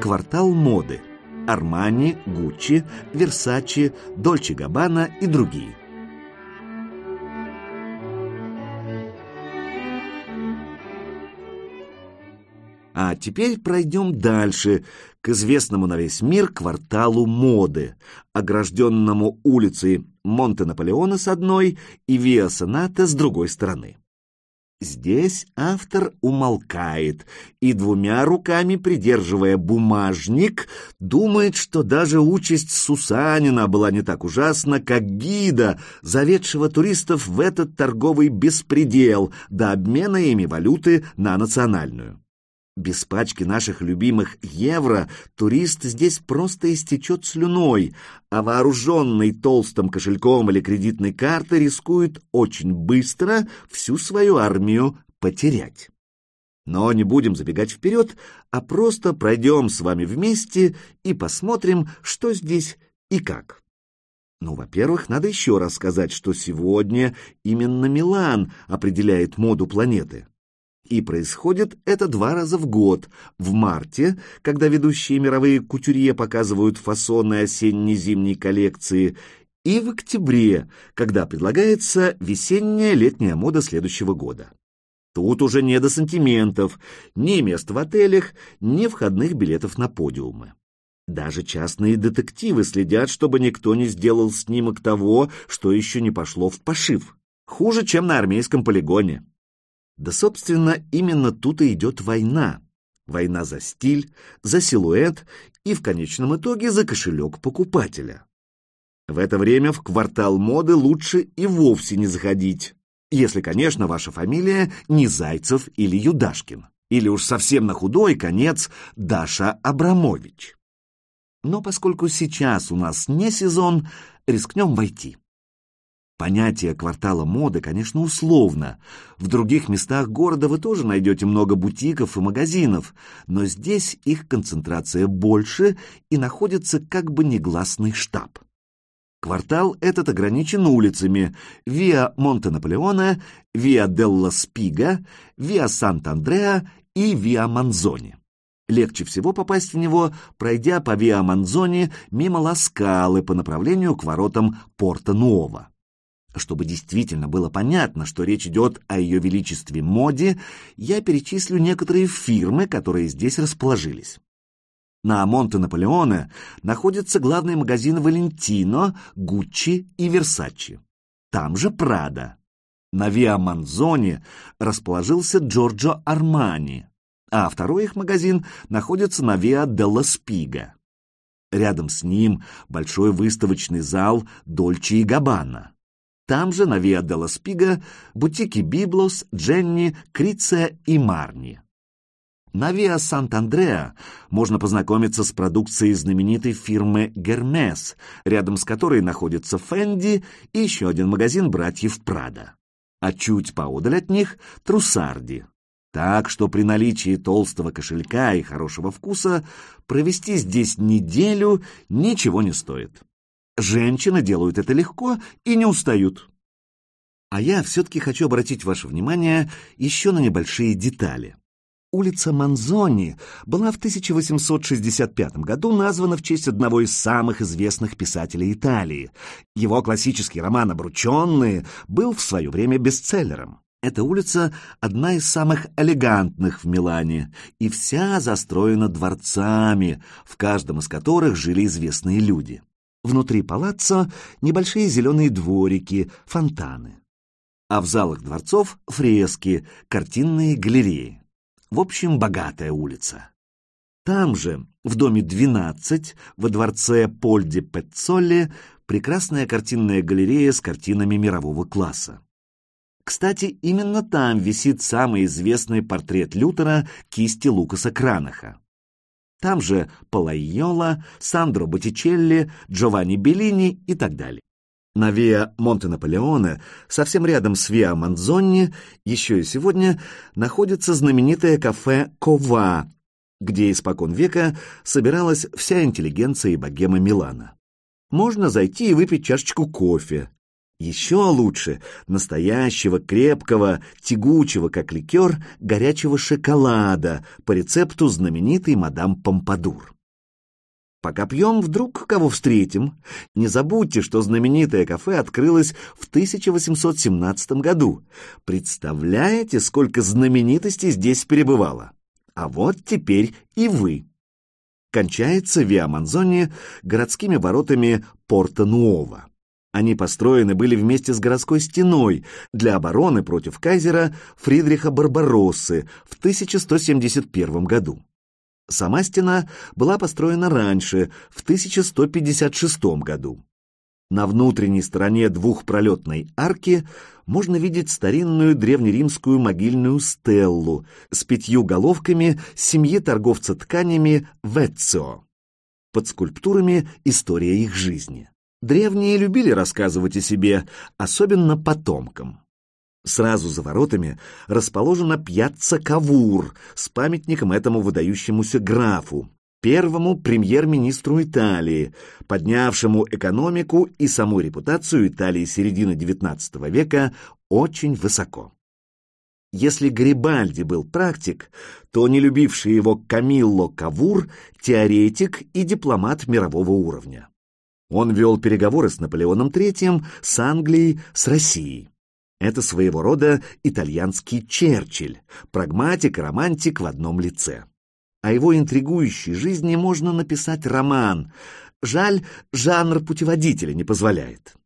квартал моды. Армани, Гуччи, Версачи, Дольче Габбана и другие. А теперь пройдем дальше, к известному на весь мир кварталу моды, огражденному улицей Монте-Наполеона с одной и Виа Соната с другой стороны. Здесь автор умолкает и двумя руками, придерживая бумажник, думает, что даже участь Сусанина была не так ужасна, как гида, заведшего туристов в этот торговый беспредел до обмена ими валюты на национальную. Без пачки наших любимых евро турист здесь просто истечет слюной, а вооруженный толстым кошельком или кредитной картой рискует очень быстро всю свою армию потерять. Но не будем забегать вперед, а просто пройдем с вами вместе и посмотрим, что здесь и как. Ну, во-первых, надо еще раз сказать, что сегодня именно Милан определяет моду планеты. И происходит это два раза в год. В марте, когда ведущие мировые кутюрье показывают фасоны осенне-зимней коллекции, и в октябре, когда предлагается весенняя летняя мода следующего года. Тут уже не до сантиментов, ни мест в отелях, ни входных билетов на подиумы. Даже частные детективы следят, чтобы никто не сделал снимок того, что еще не пошло в пошив. Хуже, чем на армейском полигоне. Да, собственно, именно тут и идет война. Война за стиль, за силуэт и, в конечном итоге, за кошелек покупателя. В это время в квартал моды лучше и вовсе не заходить, если, конечно, ваша фамилия не Зайцев или Юдашкин, или уж совсем на худой конец Даша Абрамович. Но поскольку сейчас у нас не сезон, рискнем войти. Понятие квартала моды, конечно, условно. В других местах города вы тоже найдете много бутиков и магазинов, но здесь их концентрация больше и находится как бы негласный штаб. Квартал этот ограничен улицами Виа Монте-Наполеона, Виа Делла Спига, Виа Сант-Андреа и Виа Манзони. Легче всего попасть в него, пройдя по Виа Манзони мимо Ласкалы по направлению к воротам Порта-Нуова. Чтобы действительно было понятно, что речь идет о ее величестве моде, я перечислю некоторые фирмы, которые здесь расположились. На Монте-Наполеоне находятся главные магазины Валентино, Гуччи и Версачи. Там же Прада. На Виа Манзоне расположился Джорджо Армани, а второй их магазин находится на Виа Делла Спига. Рядом с ним большой выставочный зал Дольче и Габбана. Там же на Виа Делла Спига бутики Библос, Дженни, Криция и Марни. На Виа Сант-Андреа можно познакомиться с продукцией знаменитой фирмы Гермес, рядом с которой находится Фенди и еще один магазин братьев Прада. А чуть поодаль от них — Трусарди. Так что при наличии толстого кошелька и хорошего вкуса провести здесь неделю ничего не стоит. Женщины делают это легко и не устают. А я все-таки хочу обратить ваше внимание еще на небольшие детали. Улица Манзони была в 1865 году названа в честь одного из самых известных писателей Италии. Его классический роман «Обрученные» был в свое время бестселлером. Эта улица одна из самых элегантных в Милане, и вся застроена дворцами, в каждом из которых жили известные люди. Внутри палаццо небольшие зеленые дворики, фонтаны. А в залах дворцов фрески, картинные галереи. В общем, богатая улица. Там же, в доме 12, во дворце Польди Пеццолли, прекрасная картинная галерея с картинами мирового класса. Кстати, именно там висит самый известный портрет Лютера кисти Лукаса Кранаха. Там же Палайола, Сандро Боттичелли, Джованни Беллини и так далее. На Виа Монте-Наполеоне, совсем рядом с Виа Манзонни, еще и сегодня находится знаменитое кафе «Кова», где испокон века собиралась вся интеллигенция и богема Милана. Можно зайти и выпить чашечку кофе. Еще лучше настоящего, крепкого, тягучего, как ликер, горячего шоколада по рецепту знаменитой мадам Помпадур. Пока пьем, вдруг кого встретим. Не забудьте, что знаменитое кафе открылось в 1817 году. Представляете, сколько знаменитостей здесь перебывало? А вот теперь и вы. Кончается Виа Манзони городскими воротами Порто-Нуово. Они построены были вместе с городской стеной для обороны против кайзера Фридриха Барбароссы в 1171 году. Сама стена была построена раньше, в 1156 году. На внутренней стороне двухпролетной арки можно видеть старинную древнеримскую могильную стеллу с пятью головками семьи торговца тканями Веццо. Под скульптурами история их жизни. Древние любили рассказывать о себе, особенно потомкам. Сразу за воротами расположена пьяцца Кавур с памятником этому выдающемуся графу, первому премьер-министру Италии, поднявшему экономику и саму репутацию Италии середины XIX века очень высоко. Если Гарибальди был практик, то не любивший его Камилло Кавур – теоретик и дипломат мирового уровня. Он вел переговоры с Наполеоном III, с Англией, с Россией. Это своего рода итальянский Черчилль, прагматик романтик в одном лице. О его интригующей жизни можно написать роман. Жаль, жанр путеводителя не позволяет.